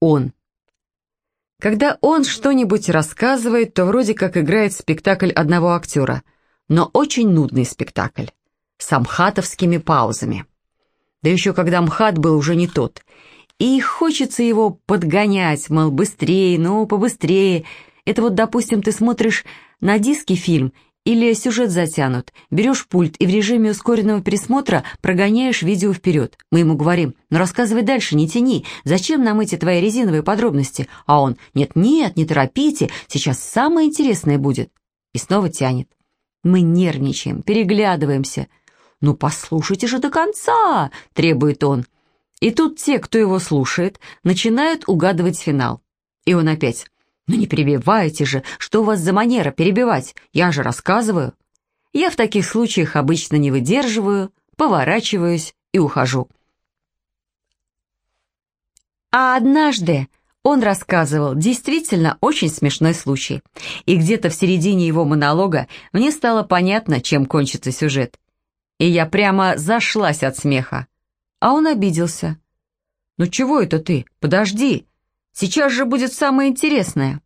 Он. Когда он что-нибудь рассказывает, то вроде как играет спектакль одного актера, но очень нудный спектакль, с амхатовскими паузами. Да еще когда МХАТ был уже не тот. И хочется его подгонять, мол, быстрее, ну, побыстрее. Это вот, допустим, ты смотришь на диске фильм или сюжет затянут, берешь пульт и в режиме ускоренного пересмотра прогоняешь видео вперед. Мы ему говорим, ну рассказывай дальше, не тяни, зачем нам эти твои резиновые подробности? А он, нет-нет, не торопите, сейчас самое интересное будет. И снова тянет. Мы нервничаем, переглядываемся. «Ну послушайте же до конца!» — требует он. И тут те, кто его слушает, начинают угадывать финал. И он опять «Ну не перебивайте же, что у вас за манера перебивать? Я же рассказываю». Я в таких случаях обычно не выдерживаю, поворачиваюсь и ухожу. А однажды он рассказывал действительно очень смешной случай. И где-то в середине его монолога мне стало понятно, чем кончится сюжет. И я прямо зашлась от смеха. А он обиделся. «Ну чего это ты? Подожди!» Сейчас же будет самое интересное».